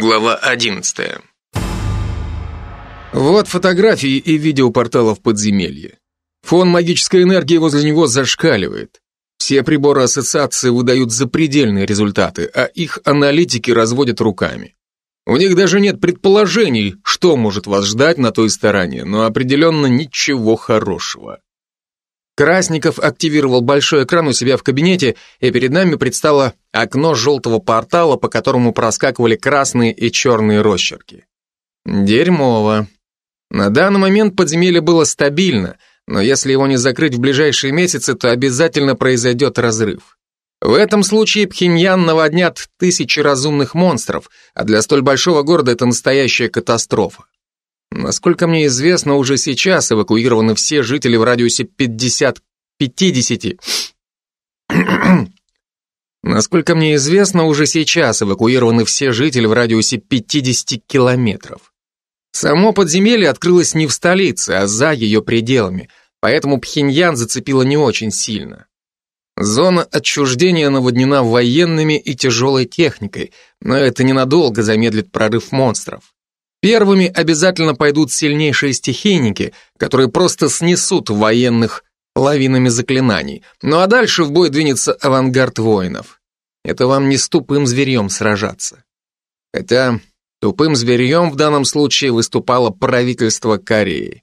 Глава 11. Вот фотографии и видео порталов подземелья. Фон магической энергии возле него зашкаливает. Все приборы ассоциации выдают запредельные результаты, а их аналитики разводят руками. У них даже нет предположений, что может вас ждать на той стороне, но определенно ничего хорошего. Красников активировал большой экран у себя в кабинете, и перед нами предстало окно желтого портала, по которому проскакивали красные и черные росчерки. Дерьмово. На данный момент подземелье было стабильно, но если его не закрыть в ближайшие месяцы, то обязательно произойдет разрыв. В этом случае Пхеньян наводнят тысячи разумных монстров, а для столь большого города это настоящая катастрофа. Насколько мне известно, уже сейчас эвакуированы все жители в радиусе 50... 50... Насколько мне известно, уже сейчас эвакуированы все жители в радиусе 50 километров. Само подземелье открылось не в столице, а за ее пределами, поэтому Пхеньян зацепило не очень сильно. Зона отчуждения наводнена военными и тяжелой техникой, но это ненадолго замедлит прорыв монстров. Первыми обязательно пойдут сильнейшие стихийники, которые просто снесут военных лавинами заклинаний. Ну а дальше в бой двинется авангард воинов. Это вам не с тупым зверьем сражаться. Хотя тупым зверьем в данном случае выступало правительство Кореи.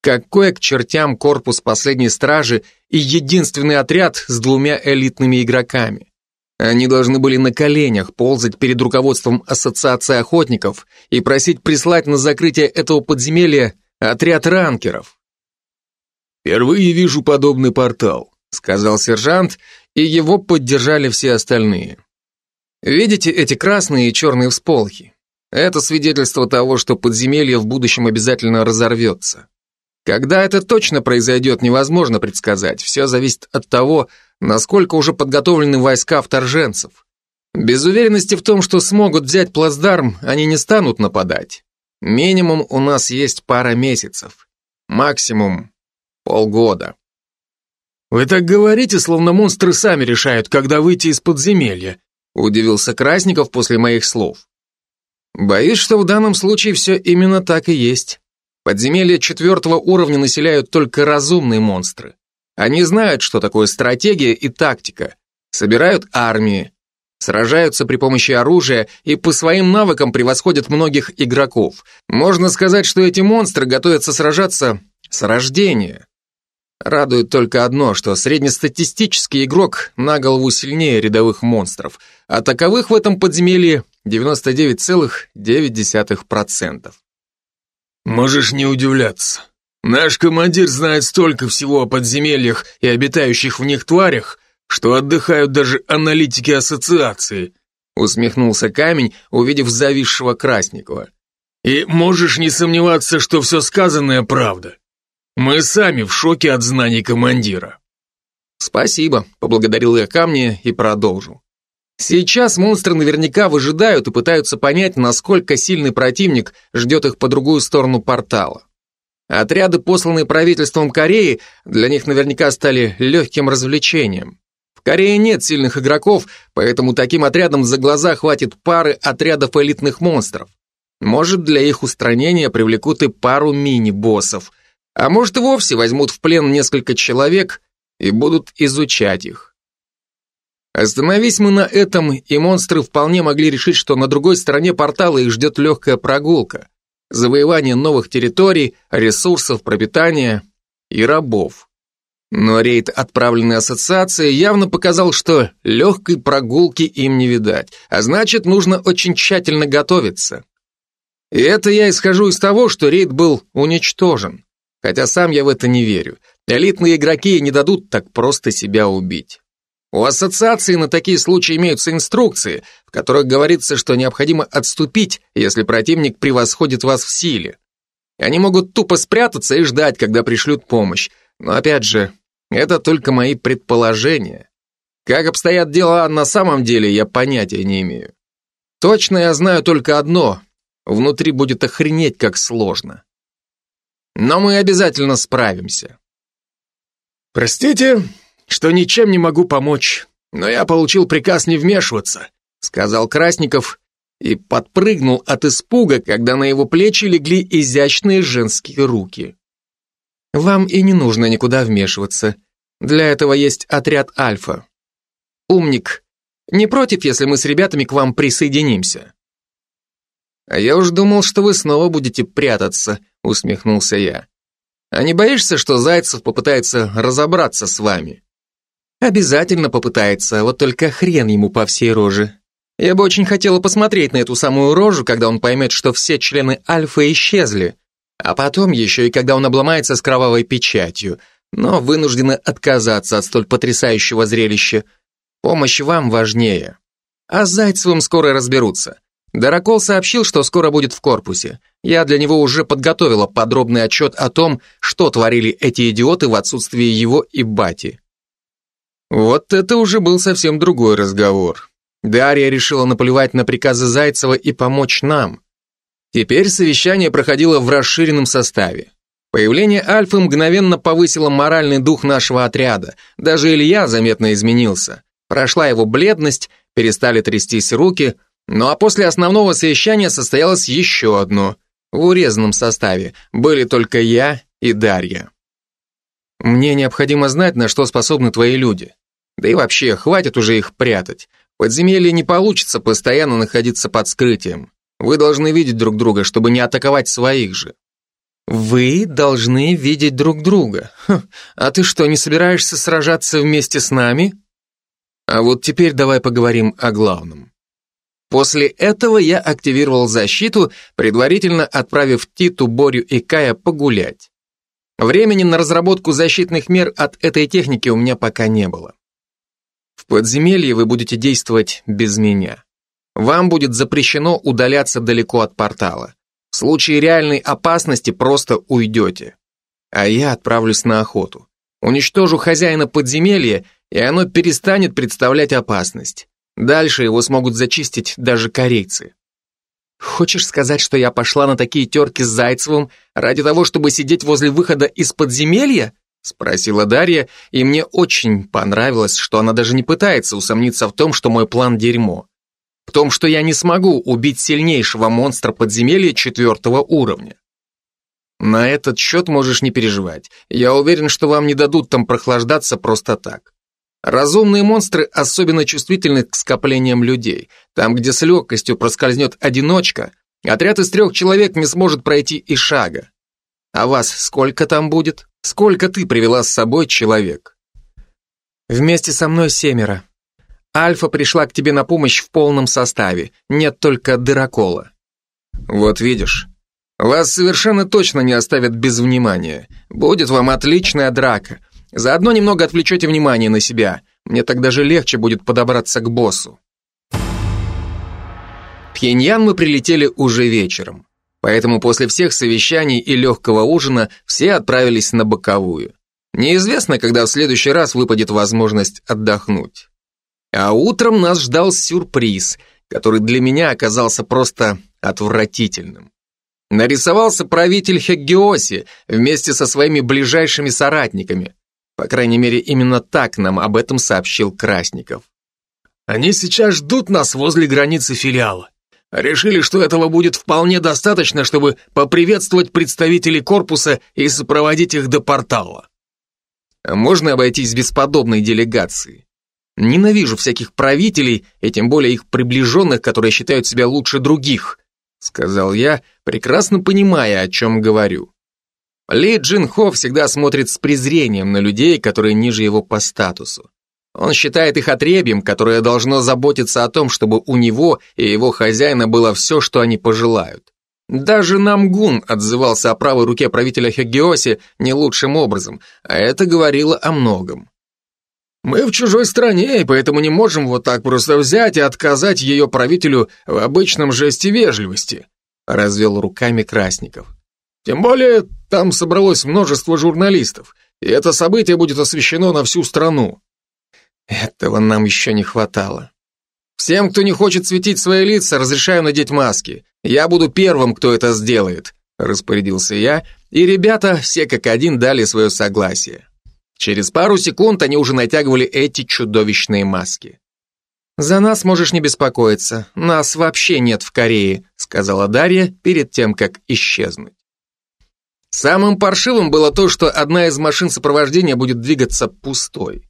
Какой к чертям корпус последней стражи и единственный отряд с двумя элитными игроками? Они должны были на коленях ползать перед руководством Ассоциации охотников и просить прислать на закрытие этого подземелья отряд ранкеров. «Впервые вижу подобный портал», — сказал сержант, и его поддержали все остальные. «Видите эти красные и черные всполохи? Это свидетельство того, что подземелье в будущем обязательно разорвется. Когда это точно произойдет, невозможно предсказать. Все зависит от того, насколько уже подготовлены войска вторженцев. Без уверенности в том, что смогут взять плацдарм, они не станут нападать. Минимум у нас есть пара месяцев. Максимум полгода. «Вы так говорите, словно монстры сами решают, когда выйти из подземелья», удивился Красников после моих слов. Боюсь, что в данном случае все именно так и есть. Подземелья четвертого уровня населяют только разумные монстры. Они знают, что такое стратегия и тактика, собирают армии, сражаются при помощи оружия и по своим навыкам превосходят многих игроков. Можно сказать, что эти монстры готовятся сражаться с рождения. Радует только одно, что среднестатистический игрок на голову сильнее рядовых монстров, а таковых в этом подземелье 99,9%. Можешь не удивляться. Наш командир знает столько всего о подземельях и обитающих в них тварях, что отдыхают даже аналитики ассоциации, усмехнулся камень, увидев зависшего Красникова. И можешь не сомневаться, что все сказанное правда. Мы сами в шоке от знаний командира. Спасибо, поблагодарил я камня и продолжил. Сейчас монстры наверняка выжидают и пытаются понять, насколько сильный противник ждет их по другую сторону портала. Отряды, посланные правительством Кореи, для них наверняка стали легким развлечением. В Корее нет сильных игроков, поэтому таким отрядам за глаза хватит пары отрядов элитных монстров. Может, для их устранения привлекут и пару мини-боссов, а может и вовсе возьмут в плен несколько человек и будут изучать их. Остановись мы на этом, и монстры вполне могли решить, что на другой стороне портала их ждет легкая прогулка, завоевание новых территорий, ресурсов, пропитания и рабов. Но рейд, отправленный ассоциацией, явно показал, что легкой прогулки им не видать, а значит, нужно очень тщательно готовиться. И это я исхожу из того, что рейд был уничтожен. Хотя сам я в это не верю. Элитные игроки не дадут так просто себя убить. У ассоциации на такие случаи имеются инструкции, в которых говорится, что необходимо отступить, если противник превосходит вас в силе. Они могут тупо спрятаться и ждать, когда пришлют помощь. Но опять же, это только мои предположения. Как обстоят дела на самом деле, я понятия не имею. Точно я знаю только одно. Внутри будет охренеть, как сложно. Но мы обязательно справимся. Простите, что ничем не могу помочь, но я получил приказ не вмешиваться», сказал Красников, и подпрыгнул от испуга, когда на его плечи легли изящные женские руки. Вам и не нужно никуда вмешиваться. Для этого есть отряд Альфа. Умник, не против, если мы с ребятами к вам присоединимся? А я уж думал, что вы снова будете прятаться, усмехнулся я. А не боишься, что Зайцев попытается разобраться с вами? Обязательно попытается, вот только хрен ему по всей роже. Я бы очень хотела посмотреть на эту самую рожу, когда он поймет, что все члены Альфа исчезли, а потом еще и когда он обломается с кровавой печатью, но вынуждена отказаться от столь потрясающего зрелища. Помощь вам важнее. А с Зайцевым скоро разберутся. Даракол сообщил, что скоро будет в корпусе. Я для него уже подготовила подробный отчет о том, что творили эти идиоты в отсутствии его и Бати. Вот это уже был совсем другой разговор. Дарья решила наплевать на приказы Зайцева и помочь нам. Теперь совещание проходило в расширенном составе. Появление Альфы мгновенно повысило моральный дух нашего отряда. Даже Илья заметно изменился. Прошла его бледность, перестали трястись руки, ну а после основного совещания состоялось еще одно. В урезанном составе были только я и Дарья. Мне необходимо знать, на что способны твои люди. Да и вообще, хватит уже их прятать подземелье не получится постоянно находиться под скрытием. Вы должны видеть друг друга, чтобы не атаковать своих же. Вы должны видеть друг друга. Хм, а ты что, не собираешься сражаться вместе с нами? А вот теперь давай поговорим о главном. После этого я активировал защиту, предварительно отправив Титу, Борю и Кая погулять. Времени на разработку защитных мер от этой техники у меня пока не было. В подземелье вы будете действовать без меня. Вам будет запрещено удаляться далеко от портала. В случае реальной опасности просто уйдете. А я отправлюсь на охоту. Уничтожу хозяина подземелья, и оно перестанет представлять опасность. Дальше его смогут зачистить даже корейцы. Хочешь сказать, что я пошла на такие терки с Зайцевым ради того, чтобы сидеть возле выхода из подземелья? Спросила Дарья, и мне очень понравилось, что она даже не пытается усомниться в том, что мой план дерьмо. В том, что я не смогу убить сильнейшего монстра подземелья четвертого уровня. На этот счет можешь не переживать. Я уверен, что вам не дадут там прохлаждаться просто так. Разумные монстры особенно чувствительны к скоплениям людей. Там, где с легкостью проскользнет одиночка, отряд из трех человек не сможет пройти и шага. А вас сколько там будет? Сколько ты привела с собой человек? Вместе со мной семеро. Альфа пришла к тебе на помощь в полном составе, нет только дырокола. Вот видишь, вас совершенно точно не оставят без внимания. Будет вам отличная драка. Заодно немного отвлечете внимание на себя. Мне так даже легче будет подобраться к боссу. В Пхеньян мы прилетели уже вечером. Поэтому после всех совещаний и легкого ужина все отправились на боковую. Неизвестно, когда в следующий раз выпадет возможность отдохнуть. А утром нас ждал сюрприз, который для меня оказался просто отвратительным. Нарисовался правитель Хеггиоси вместе со своими ближайшими соратниками. По крайней мере, именно так нам об этом сообщил Красников. «Они сейчас ждут нас возле границы филиала. Решили, что этого будет вполне достаточно, чтобы поприветствовать представителей корпуса и сопроводить их до портала. Можно обойтись без подобной делегации. Ненавижу всяких правителей, и тем более их приближенных, которые считают себя лучше других, сказал я, прекрасно понимая, о чем говорю. Ли Джин Хо всегда смотрит с презрением на людей, которые ниже его по статусу. Он считает их отребьем, которое должно заботиться о том, чтобы у него и его хозяина было все, что они пожелают. Даже Намгун отзывался о правой руке правителя Хегиоси не лучшим образом, а это говорило о многом. «Мы в чужой стране, и поэтому не можем вот так просто взять и отказать ее правителю в обычном жесте вежливости», развел руками Красников. «Тем более там собралось множество журналистов, и это событие будет освещено на всю страну». Этого нам еще не хватало. Всем, кто не хочет светить свои лица, разрешаю надеть маски. Я буду первым, кто это сделает, распорядился я, и ребята все как один дали свое согласие. Через пару секунд они уже натягивали эти чудовищные маски. «За нас можешь не беспокоиться, нас вообще нет в Корее», сказала Дарья перед тем, как исчезнуть. Самым паршивым было то, что одна из машин сопровождения будет двигаться пустой.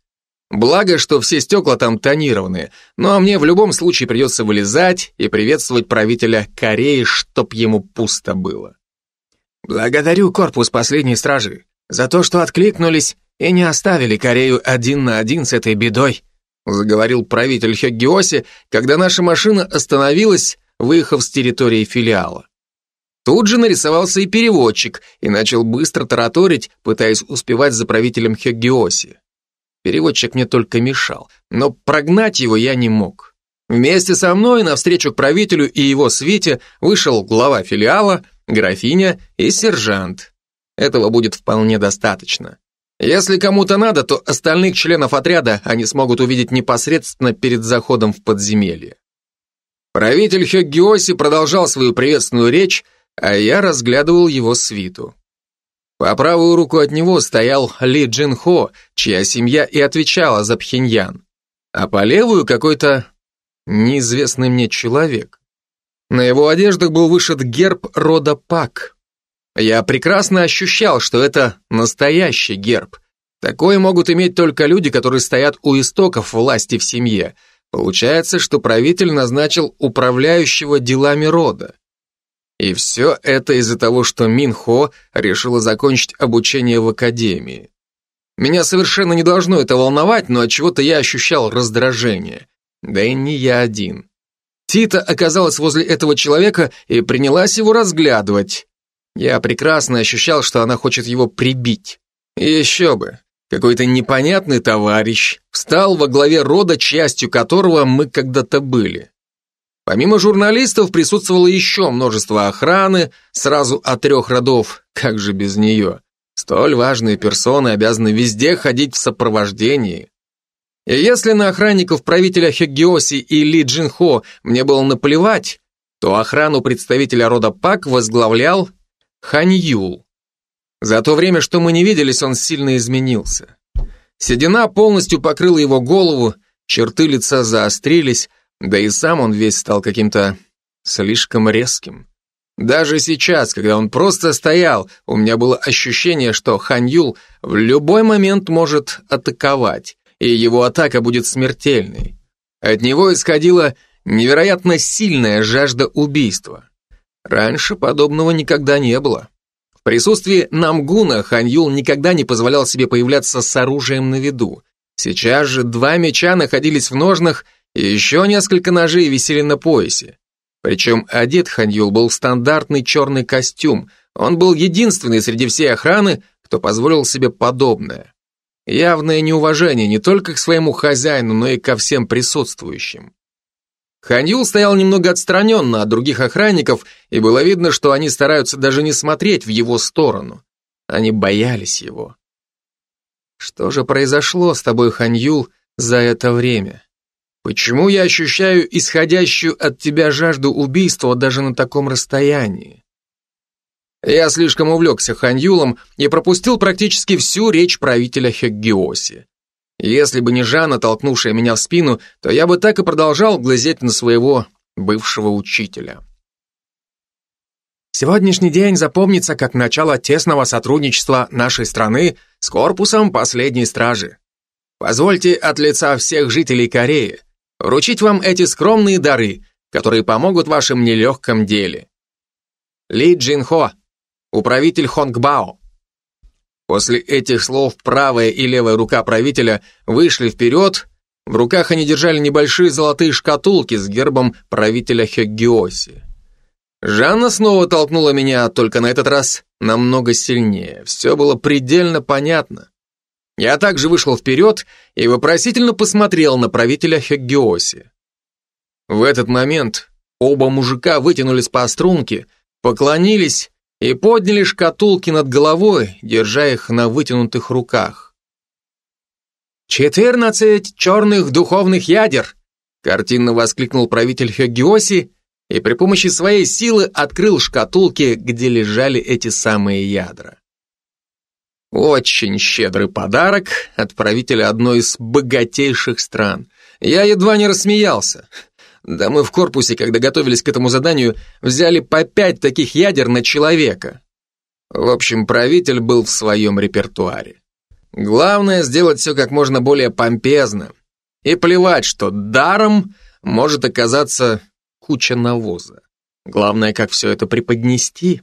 Благо, что все стекла там тонированные, ну а мне в любом случае придется вылезать и приветствовать правителя Кореи, чтоб ему пусто было. Благодарю корпус последней стражи за то, что откликнулись и не оставили Корею один на один с этой бедой, заговорил правитель Хёггиоси, когда наша машина остановилась, выехав с территории филиала. Тут же нарисовался и переводчик и начал быстро тараторить, пытаясь успевать за правителем Хёггиоси. Переводчик мне только мешал, но прогнать его я не мог. Вместе со мной навстречу к правителю и его свите вышел глава филиала, графиня и сержант. Этого будет вполне достаточно. Если кому-то надо, то остальных членов отряда они смогут увидеть непосредственно перед заходом в подземелье. Правитель Хёггиоси продолжал свою приветственную речь, а я разглядывал его свиту. По правую руку от него стоял Ли Джин Хо, чья семья и отвечала за Пхеньян, а по левую какой-то неизвестный мне человек. На его одеждах был вышит герб рода Пак. Я прекрасно ощущал, что это настоящий герб. Такое могут иметь только люди, которые стоят у истоков власти в семье. Получается, что правитель назначил управляющего делами рода. И все это из-за того, что Минхо решила закончить обучение в академии. Меня совершенно не должно это волновать, но от чего-то я ощущал раздражение. Да и не я один. Тита оказалась возле этого человека и принялась его разглядывать. Я прекрасно ощущал, что она хочет его прибить. И еще бы. Какой-то непонятный товарищ встал во главе рода, частью которого мы когда-то были. Помимо журналистов присутствовало еще множество охраны, сразу от трех родов, как же без нее. Столь важные персоны обязаны везде ходить в сопровождении. И если на охранников правителя Хеггиоси и Ли Джинхо мне было наплевать, то охрану представителя рода Пак возглавлял Хань Юл. За то время, что мы не виделись, он сильно изменился. Седина полностью покрыла его голову, черты лица заострились, да и сам он весь стал каким-то слишком резким. Даже сейчас, когда он просто стоял, у меня было ощущение, что Хан Юл в любой момент может атаковать, и его атака будет смертельной. От него исходила невероятно сильная жажда убийства. Раньше подобного никогда не было. В присутствии Намгуна Хан Юл никогда не позволял себе появляться с оружием на виду. Сейчас же два меча находились в ножнах еще несколько ножей висели на поясе. Причем одет Ханьюл был в стандартный черный костюм. Он был единственный среди всей охраны, кто позволил себе подобное. Явное неуважение не только к своему хозяину, но и ко всем присутствующим. Ханьюл стоял немного отстраненно от других охранников, и было видно, что они стараются даже не смотреть в его сторону. Они боялись его. Что же произошло с тобой, Ханьюл, за это время? Почему я ощущаю исходящую от тебя жажду убийства даже на таком расстоянии? Я слишком увлекся Ханьюлом и пропустил практически всю речь правителя Хеггиоси. Если бы не Жанна, толкнувшая меня в спину, то я бы так и продолжал глазеть на своего бывшего учителя. Сегодняшний день запомнится как начало тесного сотрудничества нашей страны с корпусом последней стражи. Позвольте от лица всех жителей Кореи вручить вам эти скромные дары, которые помогут в вашем нелегком деле. Ли Джинхо, управитель Хонгбао. После этих слов правая и левая рука правителя вышли вперед, в руках они держали небольшие золотые шкатулки с гербом правителя Хеггиоси. Жанна снова толкнула меня, только на этот раз намного сильнее. Все было предельно понятно. Я также вышел вперед и вопросительно посмотрел на правителя Хеггиоси. В этот момент оба мужика вытянулись по струнке, поклонились и подняли шкатулки над головой, держа их на вытянутых руках. «Четырнадцать черных духовных ядер!» картинно воскликнул правитель Хеггиоси и при помощи своей силы открыл шкатулки, где лежали эти самые ядра. Очень щедрый подарок от правителя одной из богатейших стран. Я едва не рассмеялся. Да мы в корпусе, когда готовились к этому заданию, взяли по пять таких ядер на человека. В общем, правитель был в своем репертуаре. Главное сделать все как можно более помпезно. И плевать, что даром может оказаться куча навоза. Главное, как все это преподнести.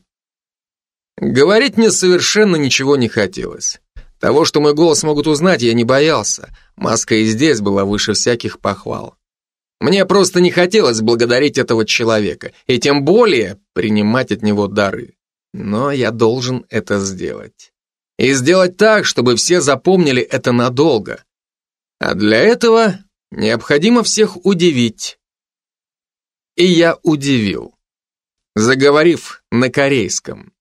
Говорить мне совершенно ничего не хотелось. Того, что мой голос могут узнать, я не боялся. Маска и здесь была выше всяких похвал. Мне просто не хотелось благодарить этого человека, и тем более принимать от него дары. Но я должен это сделать. И сделать так, чтобы все запомнили это надолго. А для этого необходимо всех удивить. И я удивил, заговорив на корейском.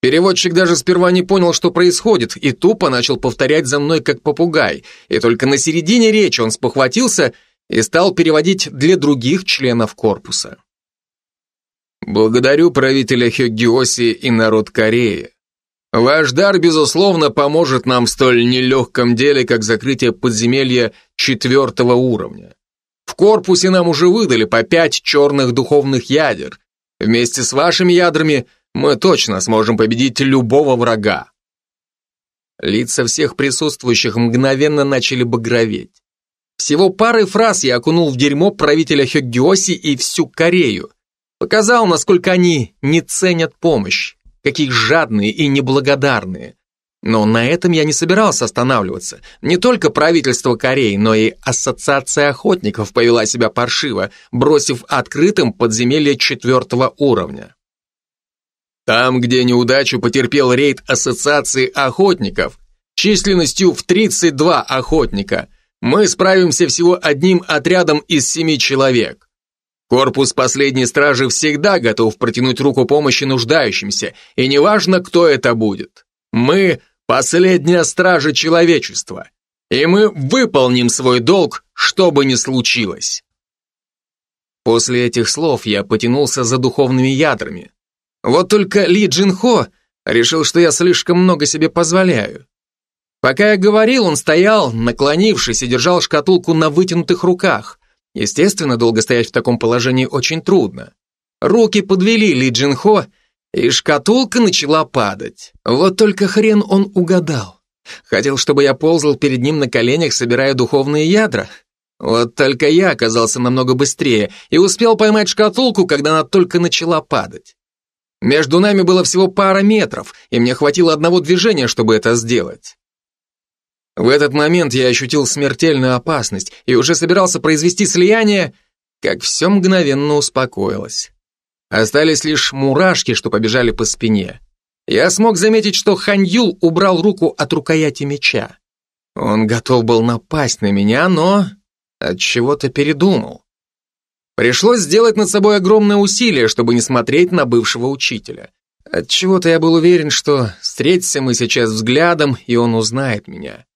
Переводчик даже сперва не понял, что происходит, и тупо начал повторять за мной как попугай, и только на середине речи он спохватился и стал переводить для других членов корпуса. Благодарю правителя Хёггиоси и народ Кореи. Ваш дар, безусловно, поможет нам в столь нелегком деле, как закрытие подземелья четвертого уровня. В корпусе нам уже выдали по пять черных духовных ядер. Вместе с вашими ядрами мы точно сможем победить любого врага. Лица всех присутствующих мгновенно начали багроветь. Всего пары фраз я окунул в дерьмо правителя Хёггиоси и всю Корею. Показал, насколько они не ценят помощь, какие жадные и неблагодарные. Но на этом я не собирался останавливаться. Не только правительство Кореи, но и ассоциация охотников повела себя паршиво, бросив открытым подземелье четвертого уровня. Там, где неудачу потерпел рейд ассоциации охотников, численностью в 32 охотника, мы справимся всего одним отрядом из семи человек. Корпус последней стражи всегда готов протянуть руку помощи нуждающимся, и неважно, кто это будет. Мы – последняя стража человечества, и мы выполним свой долг, что бы ни случилось. После этих слов я потянулся за духовными ядрами. Вот только Ли Джин Хо решил, что я слишком много себе позволяю. Пока я говорил, он стоял, наклонившись, и держал шкатулку на вытянутых руках. Естественно, долго стоять в таком положении очень трудно. Руки подвели Ли Джин Хо, и шкатулка начала падать. Вот только хрен он угадал. Хотел, чтобы я ползал перед ним на коленях, собирая духовные ядра. Вот только я оказался намного быстрее и успел поймать шкатулку, когда она только начала падать. Между нами было всего пара метров, и мне хватило одного движения, чтобы это сделать. В этот момент я ощутил смертельную опасность и уже собирался произвести слияние, как все мгновенно успокоилось. Остались лишь мурашки, что побежали по спине. Я смог заметить, что Ханьюл убрал руку от рукояти меча. Он готов был напасть на меня, но от чего-то передумал. Пришлось сделать над собой огромное усилие, чтобы не смотреть на бывшего учителя. От чего-то я был уверен, что встретимся мы сейчас взглядом, и он узнает меня.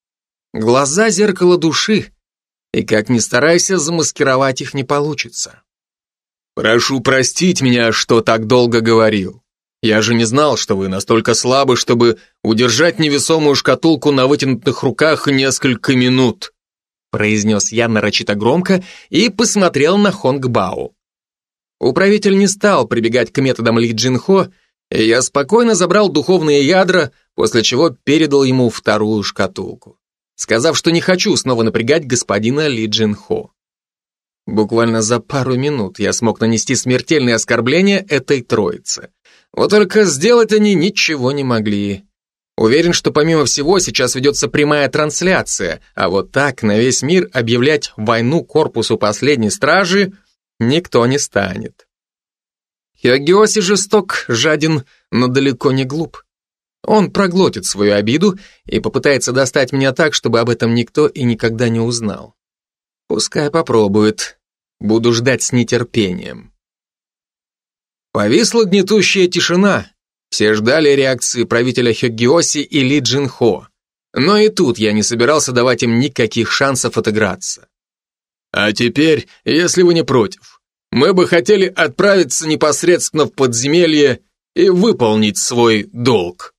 Глаза — зеркало души, и как ни старайся, замаскировать их не получится. Прошу простить меня, что так долго говорил. Я же не знал, что вы настолько слабы, чтобы удержать невесомую шкатулку на вытянутых руках несколько минут, произнес я нарочито громко и посмотрел на Хонг Бао. Управитель не стал прибегать к методам Ли Джинхо, и я спокойно забрал духовные ядра, после чего передал ему вторую шкатулку сказав, что не хочу снова напрягать господина Ли Джин Хо. Буквально за пару минут я смог нанести смертельные оскорбления этой троице. Вот только сделать они ничего не могли. Уверен, что помимо всего сейчас ведется прямая трансляция, а вот так на весь мир объявлять войну корпусу последней стражи никто не станет. Хиогиоси жесток, жаден, но далеко не глуп. Он проглотит свою обиду и попытается достать меня так, чтобы об этом никто и никогда не узнал. Пускай попробует. Буду ждать с нетерпением. Повисла гнетущая тишина. Все ждали реакции правителя Хёггиоси и Ли Джинхо. Но и тут я не собирался давать им никаких шансов отыграться. А теперь, если вы не против, мы бы хотели отправиться непосредственно в подземелье и выполнить свой долг.